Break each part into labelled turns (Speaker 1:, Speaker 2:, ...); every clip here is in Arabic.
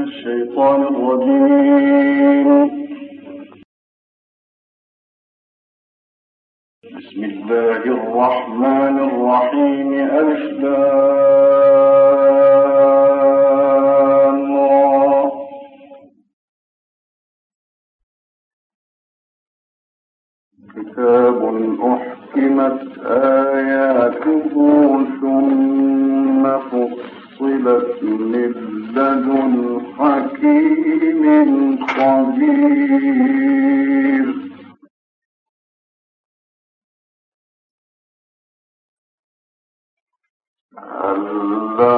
Speaker 1: الشيطان الرجيم. بسم الله الرحمن الرحيم. ألف كتاب أحكمت آياته ثم فصلت من لدن حكيم خبير ألا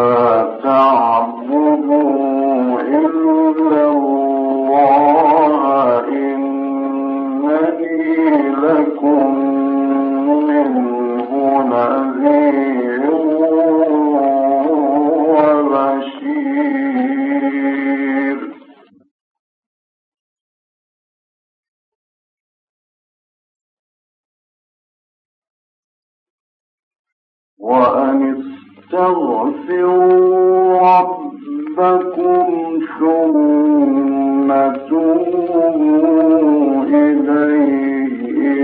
Speaker 1: وأن استغفروا ربكم ثم توبوا إليه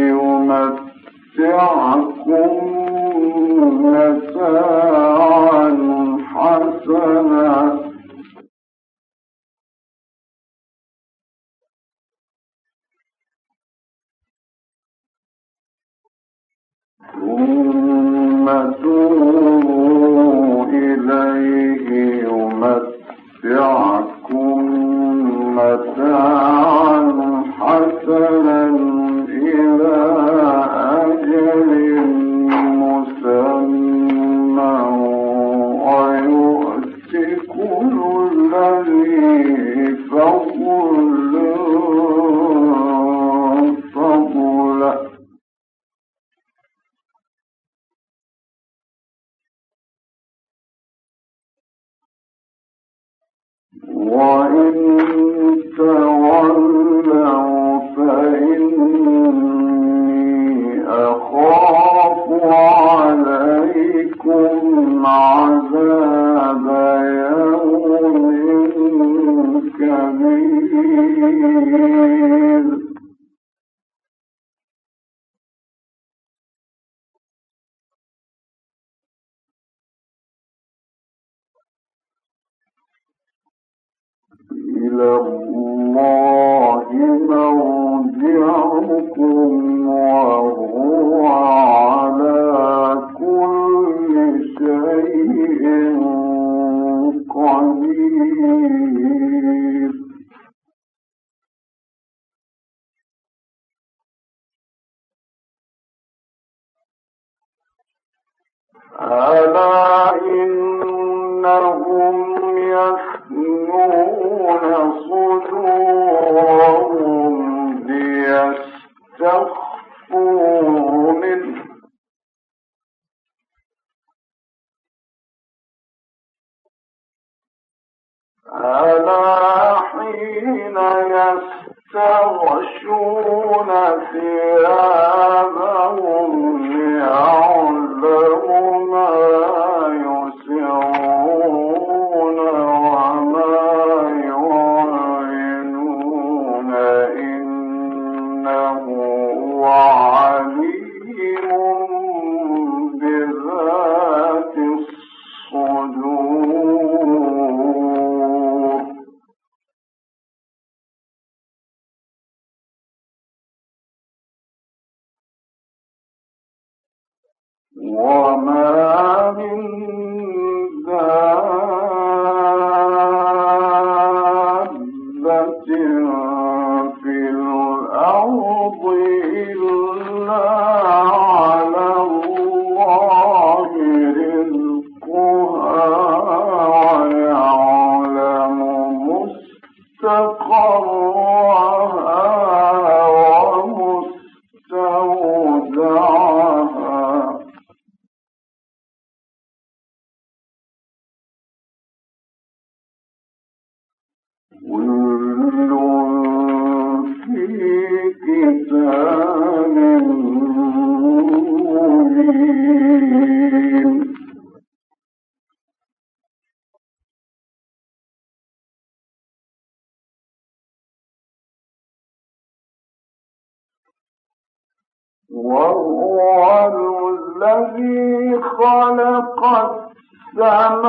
Speaker 1: يمتعكم متاعا حسنا. إليه يمتعكم ألا حين يستغشون ثيابهم يعلم ما وما من وكان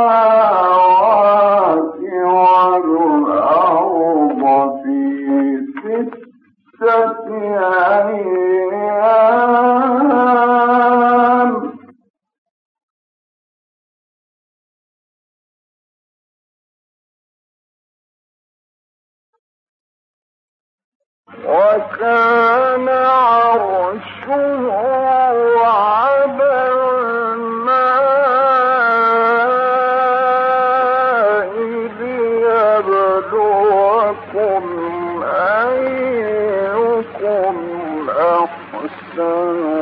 Speaker 1: أحسن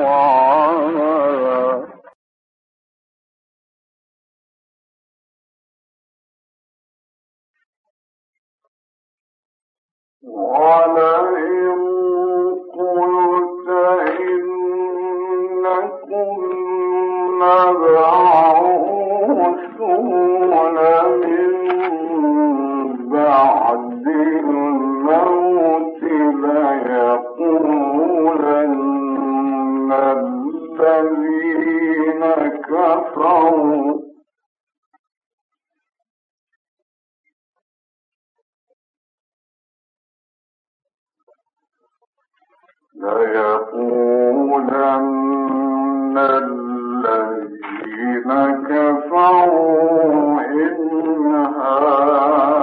Speaker 1: كفروا ليقولن الذين كفروا إن هذا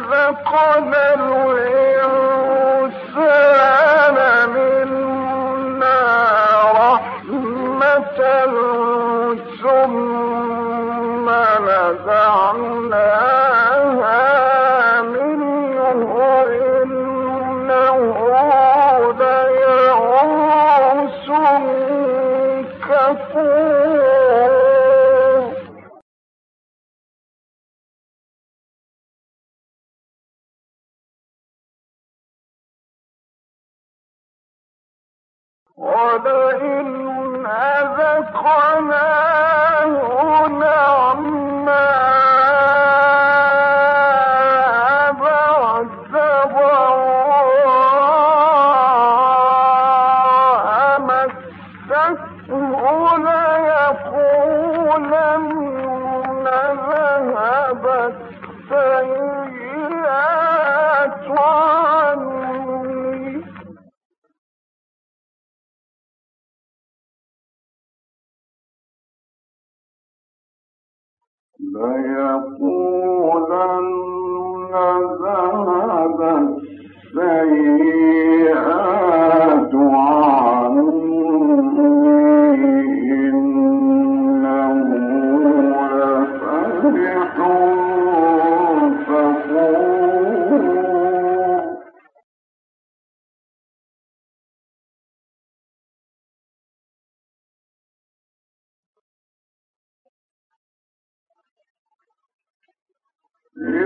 Speaker 1: أذقنا الإنسان ولئن أذقناه ليقولن ذهب السيئات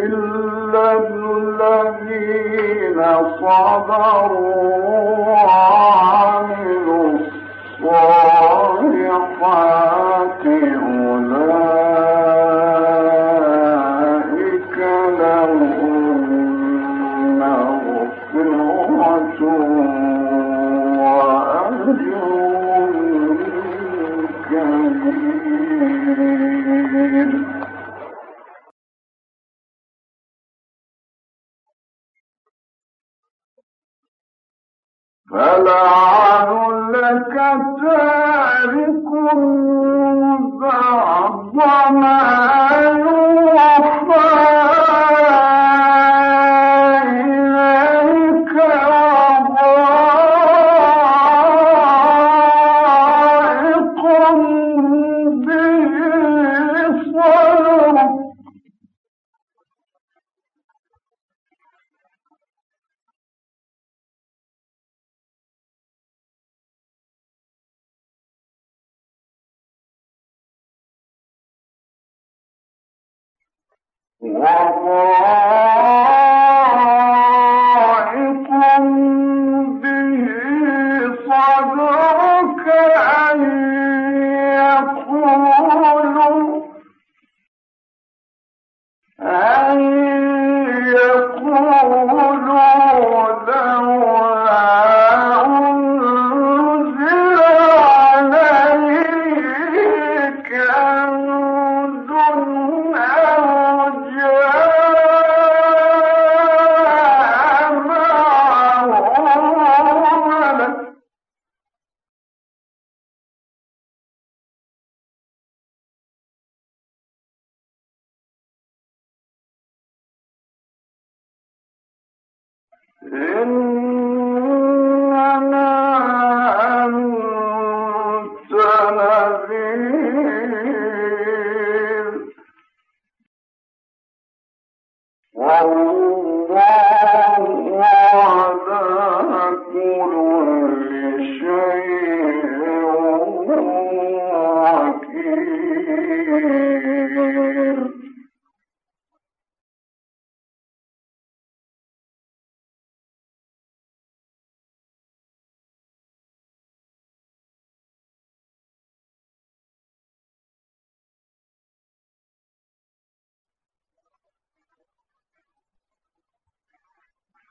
Speaker 1: إلا الذين صبروا. فلعلك وَمَا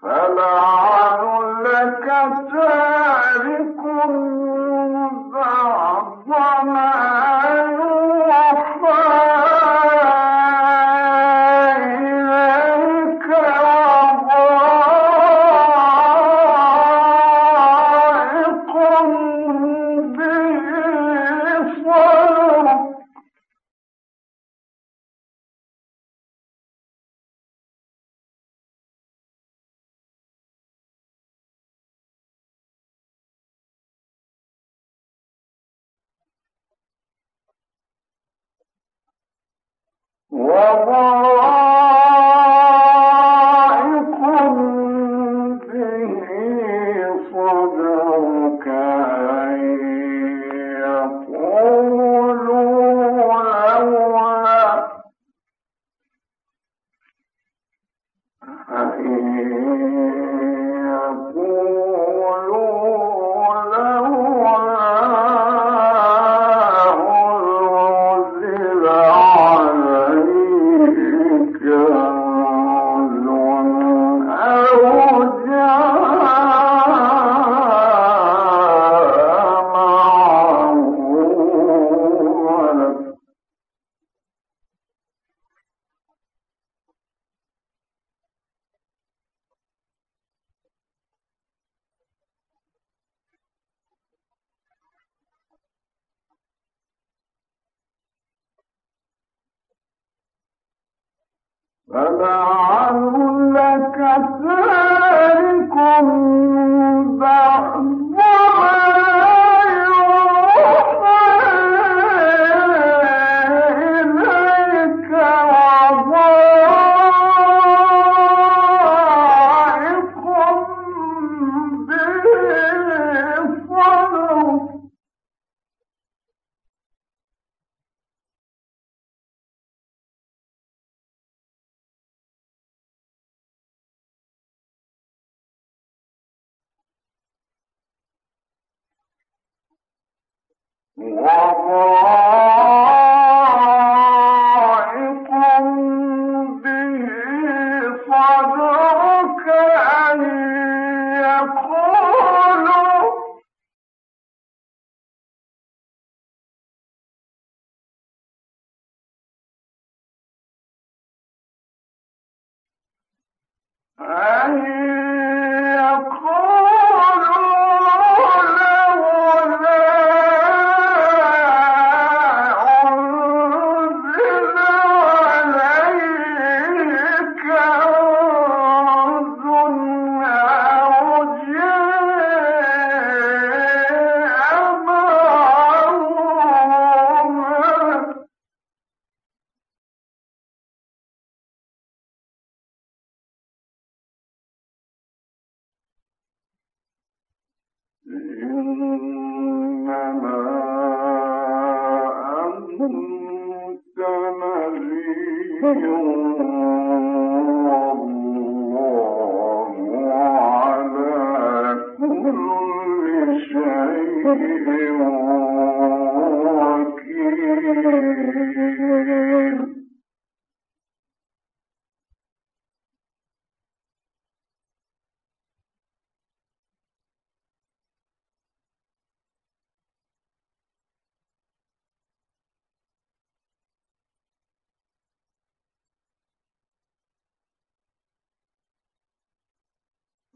Speaker 1: فلعلك تارك بعض ما فلعلك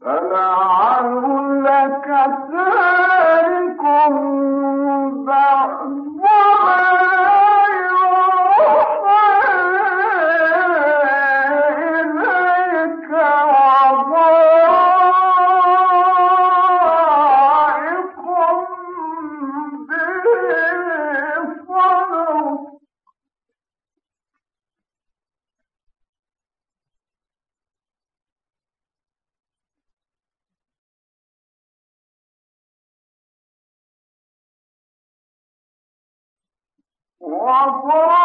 Speaker 1: فلعلك والله